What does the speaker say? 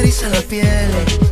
eriza la piel.